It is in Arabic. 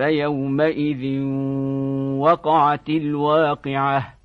فيومئذ وقعت الواقعة.